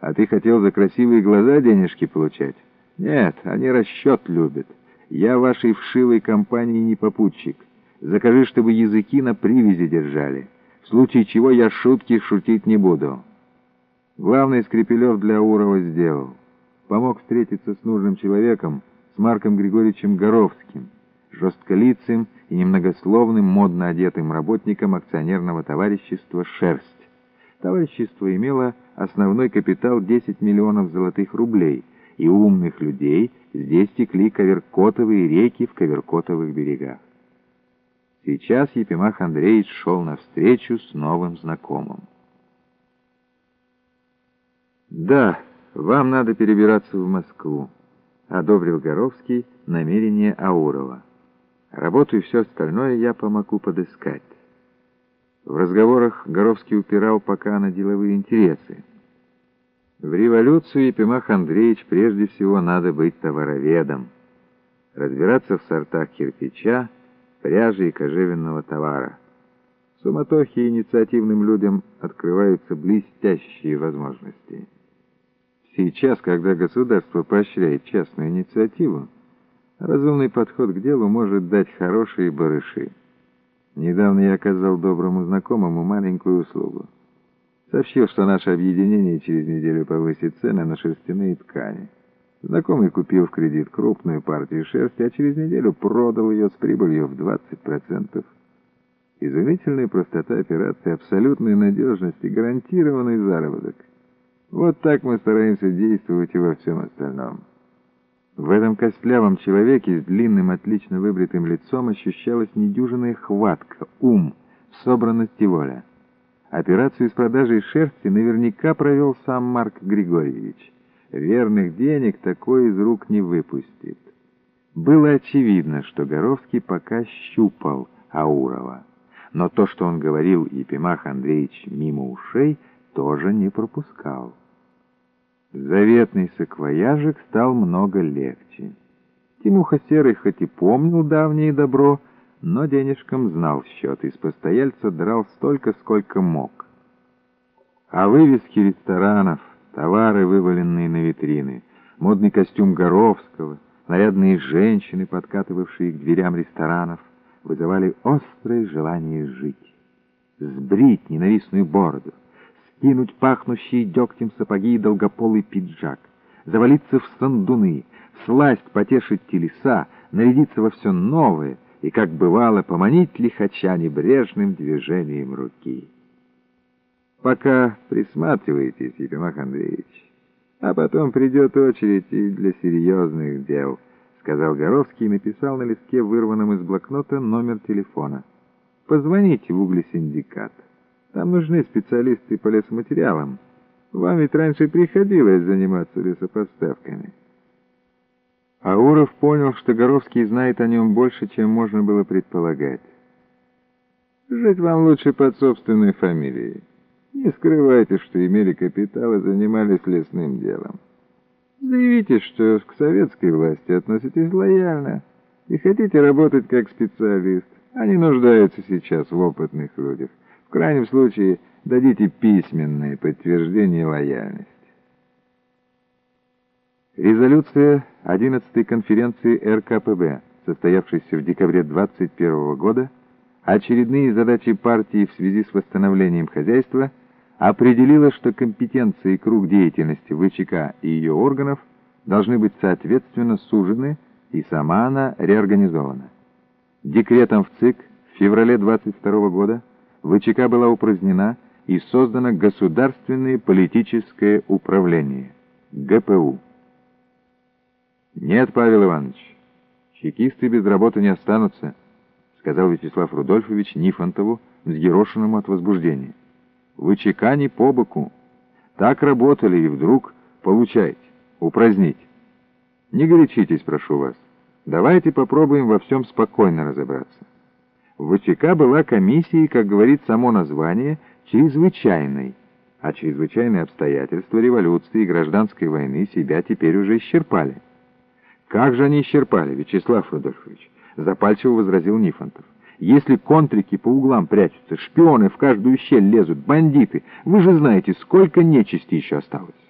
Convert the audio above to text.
А ты хотел за красивые глаза денежки получать? Нет, они расчет любят. Я вашей вшивой компании не попутчик. Закажи, чтобы языки на привязи держали. В случае чего я шутки шутить не буду. Главный Скрипелев для Урова сделал. Помог встретиться с нужным человеком, с Марком Григорьевичем Горовским, жестколицым и немногословным, модно одетым работником акционерного товарищества «Шерсть». Товарищество имело основной капитал 10 миллионов золотых рублей, и умных людей здесь текли коверкотовые реки в коверкотовых берегах. Сейчас Епимах Андреевич шел навстречу с новым знакомым. «Да, вам надо перебираться в Москву», — одобрил Горовский намерение Аурова. «Работу и все остальное я помогу подыскать». В разговорах Горовский упирал пока на деловые интересы. В революцию Епимах Андреевич прежде всего надо быть товароведом, разбираться в сортах кирпича, пряжи и кожевенного товара. В суматохе инициативным людям открываются блестящие возможности. Сейчас, когда государство поощряет частную инициативу, разумный подход к делу может дать хорошие барыши. Недавно я оказал доброму знакомому маленькую услугу. Сообщил, что наше объединение через неделю повысит цены на шерстяные ткани. Знакомый купил в кредит крупную партию шерсти, а через неделю продал ее с прибылью в 20%. Изумительная простота операции, абсолютная надежность и гарантированный заработок. Вот так мы стараемся действовать и во всем остальном. В этом костлявом человеке с длинным, отлично выбритым лицом ощущалась недюжинная хватка, ум, собранность и воля. Операцию с продажей шерсти наверняка провел сам Марк Григорьевич. Верных денег такой из рук не выпустит. Было очевидно, что Горовский пока щупал Аурова. Но то, что он говорил Епимах Андреевич мимо ушей, тоже не пропускал. Заветный саквояжик стал много легче. Тимуха Серый хоть и помнил давнее добро, но денежком знал счет, из постояльца драл столько, сколько мог. А вывески ресторанов, товары, вываленные на витрины, модный костюм Горовского, нарядные женщины, подкатывавшие к дверям ресторанов, вызывали острое желание жить. Сбрить ненавистную бороду, скинуть пахнущие дегтем сапоги и долгополый пиджак, завалиться в сандуны, сласть потешить телеса, нарядиться во все новое и, как бывало, поманить лихача небрежным движением руки. Пока присматривайтесь, Епимах Андреевич, а потом придет очередь и для серьезных дел, сказал Горовский и написал на листке, вырванном из блокнота, номер телефона. Позвоните в угли Там нужны специалисты по лесоматериалам. Вам ведь раньше приходилось заниматься лесопоставками». Ауров понял, что Горовский знает о нем больше, чем можно было предполагать. «Жить вам лучше под собственной фамилией. Не скрывайте, что имели капитал и занимались лесным делом. Заявите, что к советской власти относитесь лояльно и хотите работать как специалист. Они нуждаются сейчас в опытных людях. В крайнем случае дадите письменное подтверждение лояльности. Резолюция 11-й конференции РКПБ, состоявшейся в декабре 21 года, очередные задачи партии в связи с восстановлением хозяйства, определила, что компетенции и круг деятельности ВЧК и ее органов должны быть соответственно сужены, и сама она реорганизована. Декретом в ЦИК в феврале 22 года ВЧК была упразднена и создано Государственное политическое управление, ГПУ. «Нет, Павел Иванович, чекисты без работы не останутся», сказал Вячеслав Рудольфович Нифонтову, взъерошенному от возбуждения. «ВЧК не по боку. Так работали, и вдруг получайте, упразднить. Не горячитесь, прошу вас. Давайте попробуем во всем спокойно разобраться». ВЧК была комиссией, как говорит само название, чрезвычайной, а чрезвычайные обстоятельства революции и гражданской войны себя теперь уже исчерпали. «Как же они исчерпали, Вячеслав Рудольфович?» — запальчиво возразил Нифонтов. «Если контрики по углам прячутся, шпионы в каждую щель лезут, бандиты, вы же знаете, сколько нечисти еще осталось».